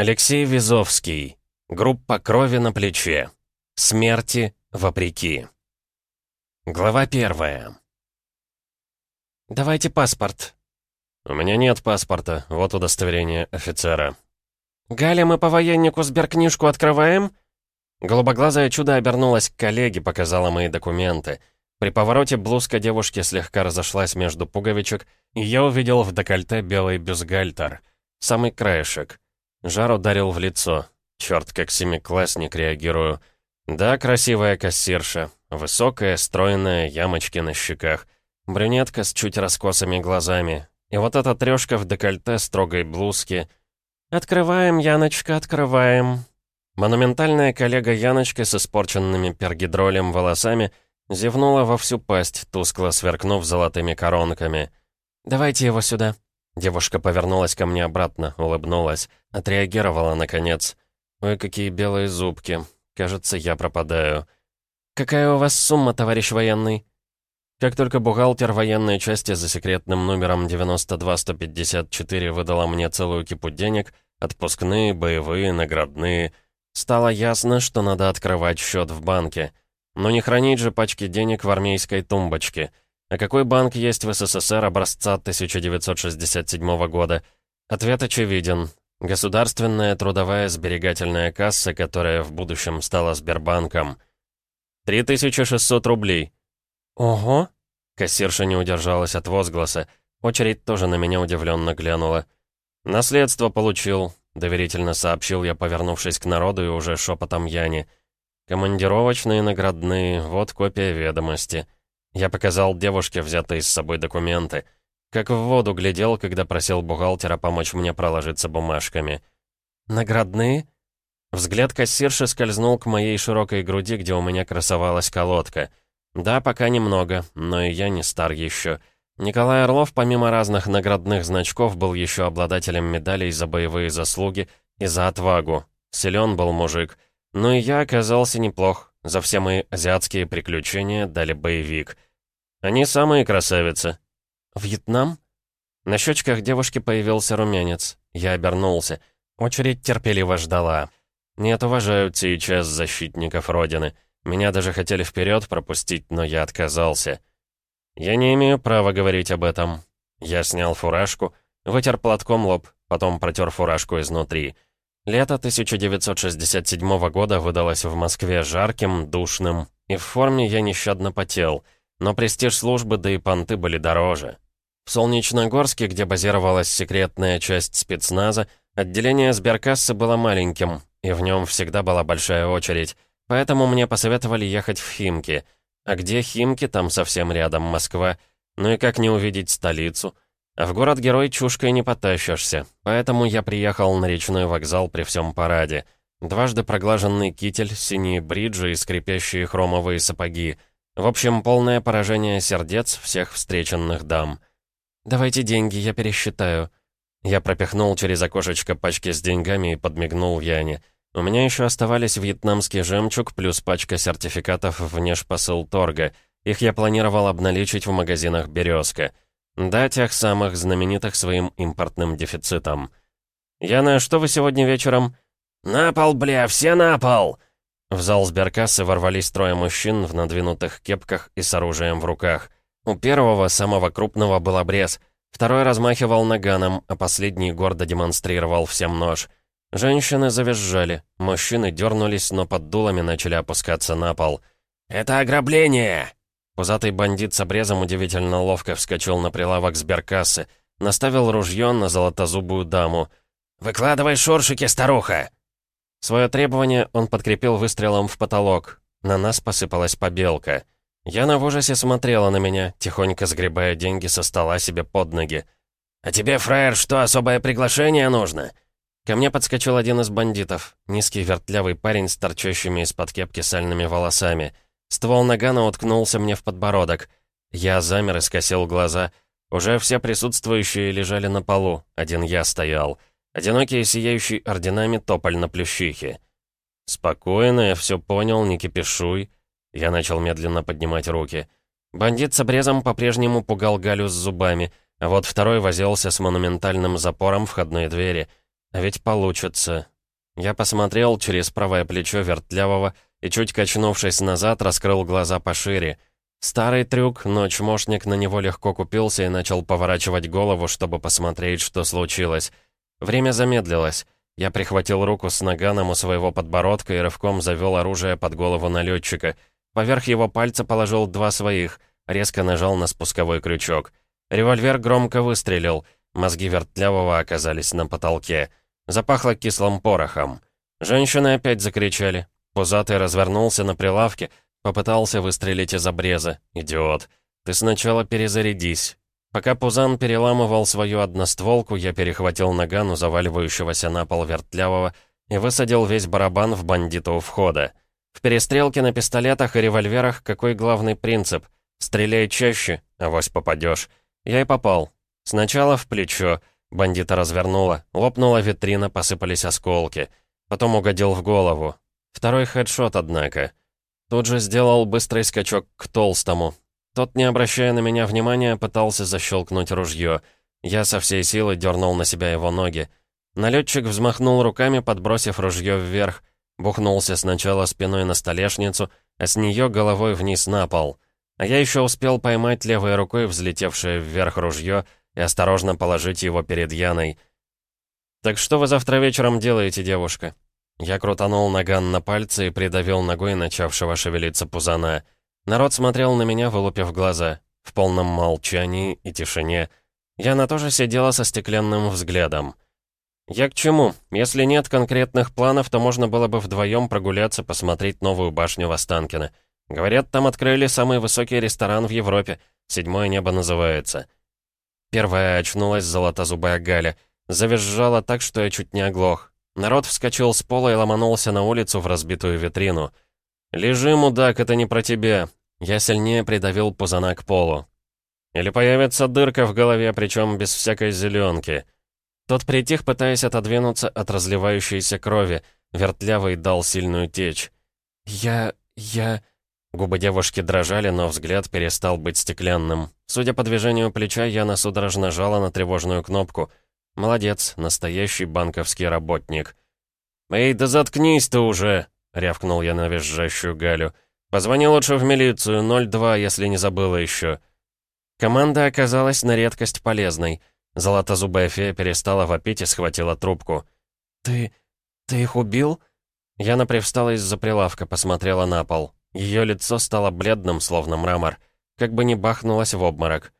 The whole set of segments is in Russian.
Алексей Визовский. Группа крови на плече. Смерти вопреки. Глава первая. «Давайте паспорт». «У меня нет паспорта. Вот удостоверение офицера». «Галя, мы по военнику сберкнижку открываем?» Голубоглазое чудо обернулось к коллеге, показала мои документы. При повороте блузка девушки слегка разошлась между пуговичек, и я увидел в декольте белый бюстгальтер. Самый краешек. Жар ударил в лицо. Черт, как семиклассник реагирую. Да, красивая кассирша. Высокая, стройная, ямочки на щеках. Брюнетка с чуть раскосыми глазами. И вот эта трешка в декольте строгой блузки. «Открываем, Яночка, открываем». Монументальная коллега Яночка с испорченными пергидролем волосами зевнула во всю пасть, тускло сверкнув золотыми коронками. «Давайте его сюда», Девушка повернулась ко мне обратно, улыбнулась. Отреагировала, наконец. «Ой, какие белые зубки. Кажется, я пропадаю». «Какая у вас сумма, товарищ военный?» Как только бухгалтер военной части за секретным номером 92154 выдала мне целую кипу денег, отпускные, боевые, наградные, стало ясно, что надо открывать счет в банке. Но не хранить же пачки денег в армейской тумбочке — а какой банк есть в СССР образца 1967 года? Ответ очевиден. Государственная трудовая сберегательная касса, которая в будущем стала Сбербанком. 3600 рублей. Ого! Кассирша не удержалась от возгласа. Очередь тоже на меня удивленно глянула. «Наследство получил», — доверительно сообщил я, повернувшись к народу и уже шепотом Яне. «Командировочные наградные, вот копия ведомости». Я показал девушке взятые с собой документы. Как в воду глядел, когда просил бухгалтера помочь мне проложиться бумажками. «Наградные?» Взгляд кассирши скользнул к моей широкой груди, где у меня красовалась колодка. Да, пока немного, но и я не стар еще. Николай Орлов, помимо разных наградных значков, был еще обладателем медалей за боевые заслуги и за отвагу. Силен был мужик. Но и я оказался неплох. За все мои азиатские приключения дали боевик. Они самые красавицы. Вьетнам? На щечках девушки появился румянец. Я обернулся. Очередь терпеливо ждала. Нет, уважают сейчас защитников Родины. Меня даже хотели вперед пропустить, но я отказался. Я не имею права говорить об этом. Я снял фуражку, вытер платком лоб, потом протер фуражку изнутри. Лето 1967 года выдалось в Москве жарким, душным, и в форме я нещадно потел, но престиж службы да и понты были дороже. В Солнечногорске, где базировалась секретная часть спецназа, отделение сберкассы было маленьким, и в нем всегда была большая очередь, поэтому мне посоветовали ехать в Химки. А где Химки, там совсем рядом Москва, ну и как не увидеть столицу — а в город-герой чушкой не потащишься, поэтому я приехал на речной вокзал при всем параде. Дважды проглаженный китель, синие бриджи и скрипящие хромовые сапоги. В общем, полное поражение сердец всех встреченных дам. «Давайте деньги, я пересчитаю». Я пропихнул через окошечко пачки с деньгами и подмигнул Яне. У меня еще оставались вьетнамский жемчуг плюс пачка сертификатов внешпосыл торга. Их я планировал обналичить в магазинах «Березка». Да, тех самых, знаменитых своим импортным дефицитом. «Яна, что вы сегодня вечером?» «На пол, бля, все на пол!» В зал сберкассы ворвались трое мужчин в надвинутых кепках и с оружием в руках. У первого, самого крупного, был обрез. Второй размахивал наганом, а последний гордо демонстрировал всем нож. Женщины завизжали, мужчины дернулись, но под дулами начали опускаться на пол. «Это ограбление!» Пузатый бандит с обрезом удивительно ловко вскочил на прилавок сберкассы, наставил ружье на золотозубую даму. «Выкладывай шуршики, старуха!» Свое требование он подкрепил выстрелом в потолок. На нас посыпалась побелка. Яна в ужасе смотрела на меня, тихонько сгребая деньги со стола себе под ноги. «А тебе, фраер, что, особое приглашение нужно?» Ко мне подскочил один из бандитов, низкий вертлявый парень с торчащими из-под кепки сальными волосами — Ствол нагана уткнулся мне в подбородок. Я замер и скосил глаза. Уже все присутствующие лежали на полу, один я стоял. Одинокий сияющий орденами тополь на плющихе. «Спокойно, я все понял, не кипишуй». Я начал медленно поднимать руки. Бандит с обрезом по-прежнему пугал Галю с зубами, а вот второй возился с монументальным запором входной двери. А ведь получится. Я посмотрел через правое плечо вертлявого и, чуть качнувшись назад, раскрыл глаза пошире. Старый трюк, но чмошник на него легко купился и начал поворачивать голову, чтобы посмотреть, что случилось. Время замедлилось. Я прихватил руку с наганом у своего подбородка и рывком завел оружие под голову налетчика. Поверх его пальца положил два своих, резко нажал на спусковой крючок. Револьвер громко выстрелил. Мозги вертлявого оказались на потолке. Запахло кислым порохом. Женщины опять закричали. Пузатый развернулся на прилавке, попытался выстрелить из обреза. Идиот. Ты сначала перезарядись. Пока Пузан переламывал свою одностволку, я перехватил наган у заваливающегося на пол вертлявого и высадил весь барабан в бандита у входа. В перестрелке на пистолетах и револьверах какой главный принцип? Стреляй чаще, авось попадешь. Я и попал. Сначала в плечо. Бандита развернула. Лопнула витрина, посыпались осколки. Потом угодил в голову. Второй хедшот, однако. Тут же сделал быстрый скачок к толстому. Тот, не обращая на меня внимания, пытался защелкнуть ружье. Я со всей силы дернул на себя его ноги. Налетчик взмахнул руками, подбросив ружье вверх. Бухнулся сначала спиной на столешницу, а с нее головой вниз на пол. А я еще успел поймать левой рукой взлетевшее вверх ружье и осторожно положить его перед Яной. «Так что вы завтра вечером делаете, девушка?» Я крутанул наган на пальце и придавил ногой начавшего шевелиться пузана. Народ смотрел на меня, вылупив глаза, в полном молчании и тишине. Яна тоже сидела со стеклянным взглядом. «Я к чему? Если нет конкретных планов, то можно было бы вдвоем прогуляться, посмотреть новую башню в Останкино. Говорят, там открыли самый высокий ресторан в Европе. Седьмое небо называется». Первая очнулась золотозубая Галя. Завизжала так, что я чуть не оглох. Народ вскочил с пола и ломанулся на улицу в разбитую витрину. «Лежи, мудак, это не про тебя. Я сильнее придавил пузана к полу. Или появится дырка в голове, причем без всякой зеленки. Тот притих, пытаясь отодвинуться от разливающейся крови. Вертлявый дал сильную течь. «Я... я...» Губы девушки дрожали, но взгляд перестал быть стеклянным. Судя по движению плеча, Яна судорожно жала на тревожную кнопку. «Молодец, настоящий банковский работник». «Эй, да заткнись ты уже!» — рявкнул я на визжащую Галю. «Позвони лучше в милицию, 02, если не забыла еще». Команда оказалась на редкость полезной. Золотозубая фея перестала вопить и схватила трубку. «Ты... ты их убил?» Яна привстала из-за прилавка, посмотрела на пол. Ее лицо стало бледным, словно мрамор. Как бы не бахнулась в обморок.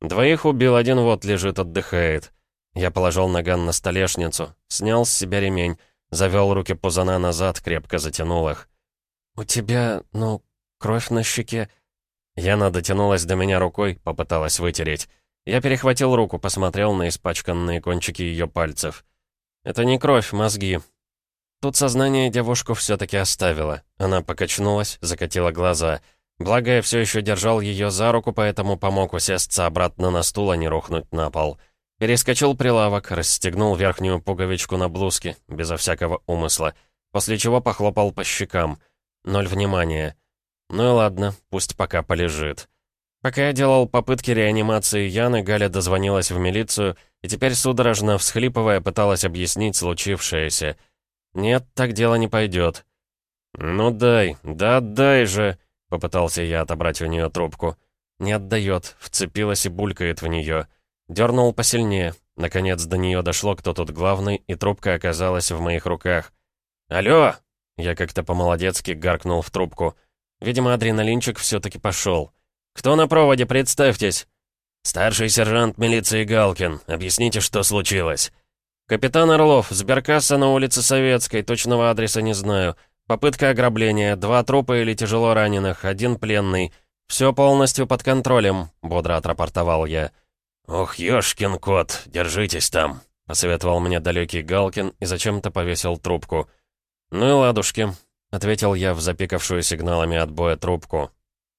«Двоих убил, один вот лежит, отдыхает». Я положил наган на столешницу, снял с себя ремень, завел руки Пузана назад, крепко затянул их. «У тебя, ну, кровь на щеке...» Яна дотянулась до меня рукой, попыталась вытереть. Я перехватил руку, посмотрел на испачканные кончики ее пальцев. «Это не кровь, мозги». Тут сознание девушку все-таки оставило. Она покачнулась, закатила глаза. Благо, я все еще держал ее за руку, поэтому помог усесться обратно на стул, а не рухнуть на пол. Перескочил прилавок, расстегнул верхнюю пуговичку на блузке, безо всякого умысла, после чего похлопал по щекам — Ноль внимания. Ну и ладно, пусть пока полежит. Пока я делал попытки реанимации Яны, Галя дозвонилась в милицию и теперь, судорожно всхлипывая, пыталась объяснить случившееся. «Нет, так дело не пойдет». «Ну дай, да дай же!» — попытался я отобрать у нее трубку. Не отдает, вцепилась и булькает в нее. Дернул посильнее. Наконец до нее дошло, кто тут главный, и трубка оказалась в моих руках. «Алло!» Я как-то по-молодецки гаркнул в трубку. Видимо, адреналинчик все-таки пошел. «Кто на проводе, представьтесь!» «Старший сержант милиции Галкин. Объясните, что случилось?» «Капитан Орлов, сберкасса на улице Советской, точного адреса не знаю. Попытка ограбления, два трупа или тяжело раненых, один пленный. Все полностью под контролем», — бодро отрапортовал я. «Ох, ёшкин кот, держитесь там», — посоветовал мне далекий Галкин и зачем-то повесил трубку. «Ну и ладушки», — ответил я в запикавшую сигналами отбоя трубку.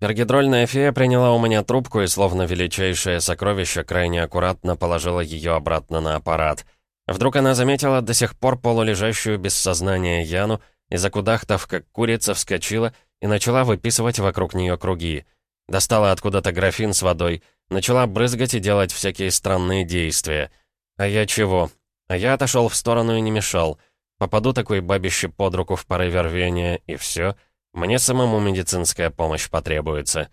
Пергидрольная фея приняла у меня трубку и, словно величайшее сокровище, крайне аккуратно положила ее обратно на аппарат. Вдруг она заметила до сих пор полулежащую без сознания Яну и, закудахтав, как курица, вскочила и начала выписывать вокруг нее круги. Достала откуда-то графин с водой, начала брызгать и делать всякие странные действия. А я чего? А я отошел в сторону и не мешал. Попаду такой бабище под руку в порыве рвения, и все. Мне самому медицинская помощь потребуется.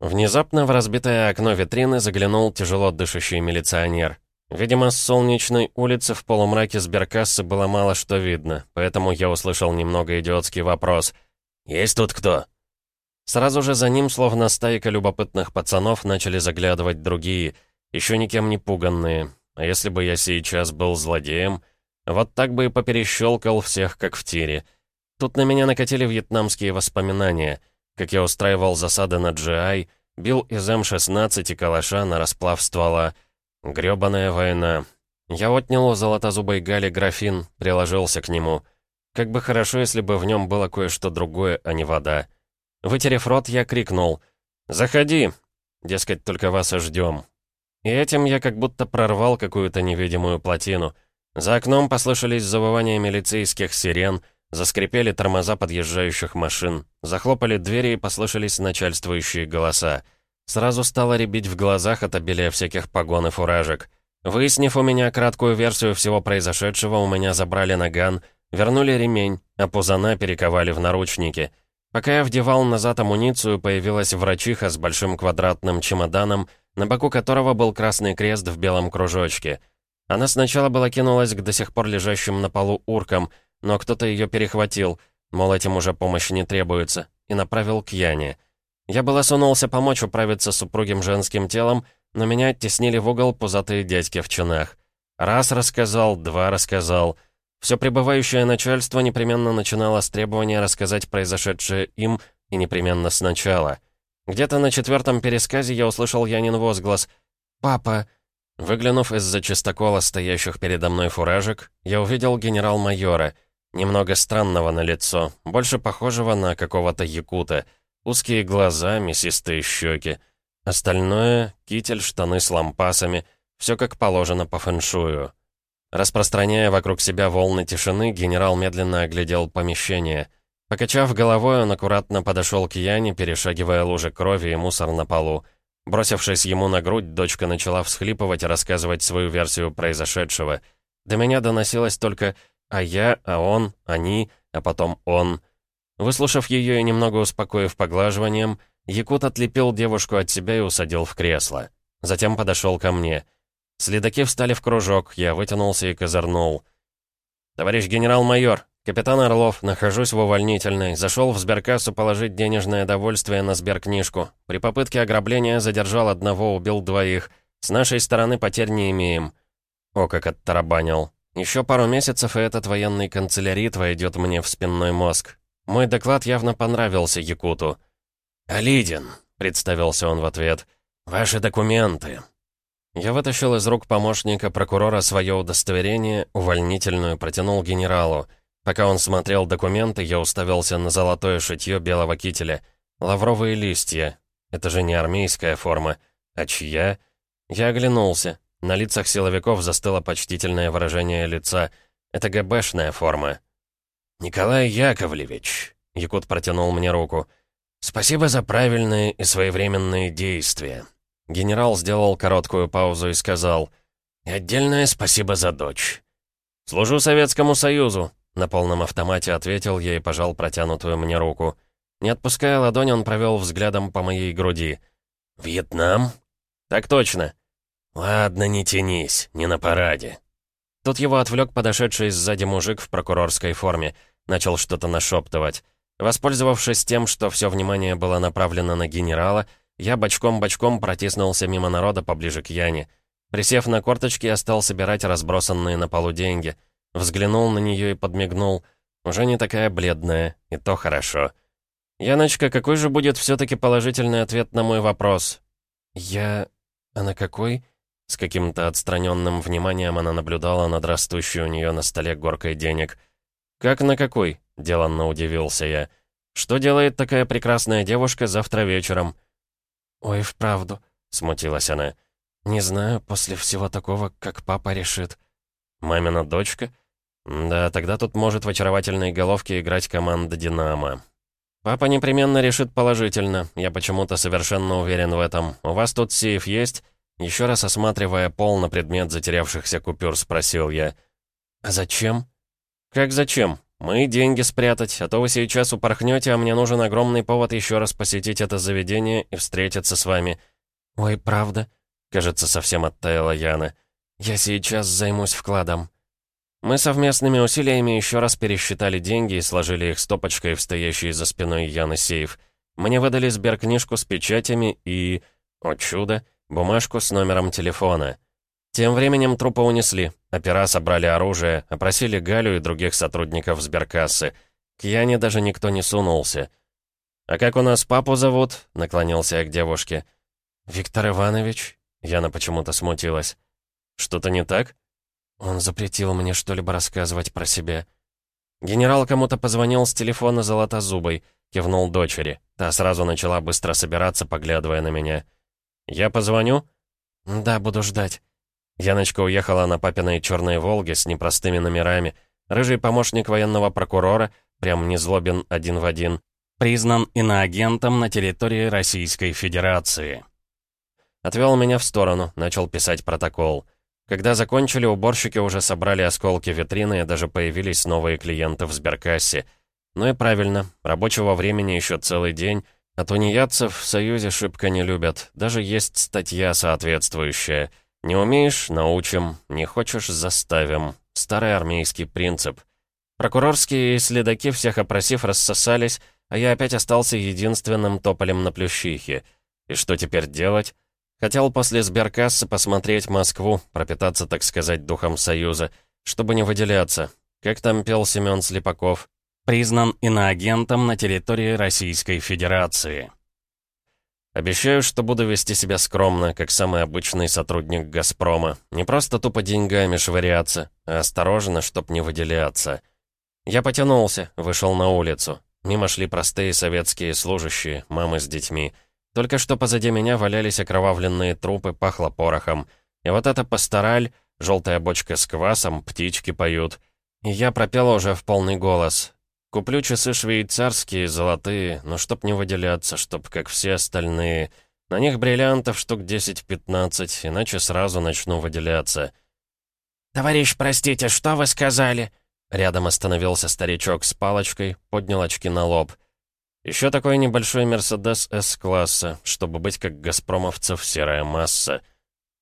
Внезапно в разбитое окно витрины заглянул тяжело дышащий милиционер. Видимо, с солнечной улицы в полумраке сберкассы было мало что видно, поэтому я услышал немного идиотский вопрос. «Есть тут кто?» Сразу же за ним, словно стайка любопытных пацанов, начали заглядывать другие, еще никем не пуганные. А если бы я сейчас был злодеем, вот так бы и поперещелкал всех, как в тире. Тут на меня накатили вьетнамские воспоминания, как я устраивал засады на GI, бил из М-16 и калаша на расплав ствола. Грёбаная война. Я отнял у золотозубой Гали графин, приложился к нему. Как бы хорошо, если бы в нем было кое-что другое, а не вода. Вытерев рот, я крикнул «Заходи!» Дескать, только вас и ждем. И этим я как будто прорвал какую-то невидимую плотину. За окном послышались завывания милицейских сирен, заскрипели тормоза подъезжающих машин, захлопали двери и послышались начальствующие голоса. Сразу стало рябить в глазах от обилия всяких погон и фуражек. Выяснив у меня краткую версию всего произошедшего, у меня забрали наган, вернули ремень, а пузана перековали в наручники — Пока я вдевал назад амуницию, появилась врачиха с большим квадратным чемоданом, на боку которого был красный крест в белом кружочке. Она сначала была кинулась к до сих пор лежащим на полу уркам, но кто-то ее перехватил, мол, этим уже помощи не требуется, и направил к Яне. Я было сунулся помочь управиться с супругим женским телом, но меня оттеснили в угол пузатые дядьки в чинах. Раз рассказал, два рассказал — все прибывающее начальство непременно начинало с требования рассказать произошедшее им и непременно сначала. Где-то на четвертом пересказе я услышал Янин возглас «Папа!». Выглянув из-за чистокола стоящих передо мной фуражек, я увидел генерал-майора, немного странного на лицо, больше похожего на какого-то якута, узкие глаза, мясистые щеки. Остальное — китель, штаны с лампасами, все как положено по фэншую. Распространяя вокруг себя волны тишины, генерал медленно оглядел помещение. Покачав головой, он аккуратно подошел к Яне, перешагивая лужи крови и мусор на полу. Бросившись ему на грудь, дочка начала всхлипывать и рассказывать свою версию произошедшего. До меня доносилось только «а я», «а он», «они», а потом «он». Выслушав ее и немного успокоив поглаживанием, Якут отлепил девушку от себя и усадил в кресло. Затем подошел ко мне. Следаки встали в кружок, я вытянулся и козырнул. «Товарищ генерал-майор, капитан Орлов, нахожусь в увольнительной. Зашел в сберкассу положить денежное довольствие на сберкнижку. При попытке ограбления задержал одного, убил двоих. С нашей стороны потерь не имеем». О, как оттарабанил. Еще пару месяцев, и этот военный канцелярит войдет мне в спинной мозг. Мой доклад явно понравился Якуту. «Алидин», — представился он в ответ, — «ваши документы». Я вытащил из рук помощника прокурора свое удостоверение, увольнительную, протянул генералу. Пока он смотрел документы, я уставился на золотое шитье белого кителя. Лавровые листья. Это же не армейская форма. А чья? Я оглянулся. На лицах силовиков застыло почтительное выражение лица. Это ГБшная форма. «Николай Яковлевич», — Якут протянул мне руку, — «спасибо за правильные и своевременные действия. Генерал сделал короткую паузу и сказал, отдельное спасибо за дочь». «Служу Советскому Союзу», — на полном автомате ответил я и пожал протянутую мне руку. Не отпуская ладонь, он провел взглядом по моей груди. «Вьетнам?» «Так точно». «Ладно, не тянись, не на параде». Тут его отвлек подошедший сзади мужик в прокурорской форме. Начал что-то нашептывать. Воспользовавшись тем, что все внимание было направлено на генерала, я бочком-бочком протиснулся мимо народа поближе к Яне. Присев на корточки, я стал собирать разбросанные на полу деньги. Взглянул на нее и подмигнул. Уже не такая бледная, и то хорошо. «Яночка, какой же будет все-таки положительный ответ на мой вопрос?» «Я... А на какой?» С каким-то отстраненным вниманием она наблюдала над растущей у нее на столе горкой денег. «Как на какой?» — деланно удивился я. «Что делает такая прекрасная девушка завтра вечером?» «Ой, вправду», — смутилась она. «Не знаю, после всего такого, как папа решит». «Мамина дочка?» «Да, тогда тут может в очаровательной головке играть команда «Динамо». «Папа непременно решит положительно. Я почему-то совершенно уверен в этом. У вас тут сейф есть?» Еще раз осматривая пол на предмет затерявшихся купюр, спросил я. «А зачем?» «Как зачем? Мы деньги спрятать, а то вы сейчас упорхнете, а мне нужен огромный повод еще раз посетить это заведение и встретиться с вами». «Ой, правда?» Кажется, совсем оттаяла Яна. «Я сейчас займусь вкладом». Мы совместными усилиями еще раз пересчитали деньги и сложили их стопочкой в стоящий за спиной Яны сейф. Мне выдали сберкнижку с печатями и... О чудо! Бумажку с номером телефона. Тем временем трупы унесли. Опера собрали оружие, опросили Галю и других сотрудников сберкассы. К Яне даже никто не сунулся. «А как у нас папу зовут?» — наклонился я к девушке. «Виктор Иванович?» Яна почему-то смутилась. «Что-то не так?» Он запретил мне что-либо рассказывать про себя. Генерал кому-то позвонил с телефона Золотозубой, кивнул дочери. Та сразу начала быстро собираться, поглядывая на меня. «Я позвоню?» «Да, буду ждать». Яночка уехала на папиной черной «Волге» с непростыми номерами. Рыжий помощник военного прокурора, прям не злобен один в один, признан иноагентом на территории Российской Федерации. Отвел меня в сторону, начал писать протокол. Когда закончили, уборщики уже собрали осколки витрины и даже появились новые клиенты в сберкассе. Ну и правильно, рабочего времени еще целый день, а тунеядцев в Союзе шибко не любят. Даже есть статья соответствующая. Не умеешь — научим, не хочешь — заставим. Старый армейский принцип. Прокурорские следаки, всех опросив, рассосались, а я опять остался единственным тополем на плющихе. И что теперь делать? Хотел после сберкассы посмотреть Москву, пропитаться, так сказать, духом Союза, чтобы не выделяться. Как там пел Семен Слепаков? Признан иноагентом на территории Российской Федерации. Обещаю, что буду вести себя скромно, как самый обычный сотрудник «Газпрома». Не просто тупо деньгами швыряться, а осторожно, чтоб не выделяться. Я потянулся, вышел на улицу. Мимо шли простые советские служащие, мамы с детьми. Только что позади меня валялись окровавленные трупы, пахло порохом. И вот эта пастораль, желтая бочка с квасом, птички поют. И я пропел уже в полный голос. Куплю часы швейцарские, золотые, но чтоб не выделяться, чтоб как все остальные. На них бриллиантов штук 10-15, иначе сразу начну выделяться. «Товарищ, простите, что вы сказали?» Рядом остановился старичок с палочкой, поднял очки на лоб — еще такой небольшой Мерседес С-класса, чтобы быть как газпромовцев серая масса.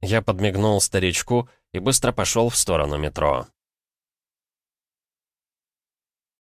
Я подмигнул старичку и быстро пошел в сторону метро.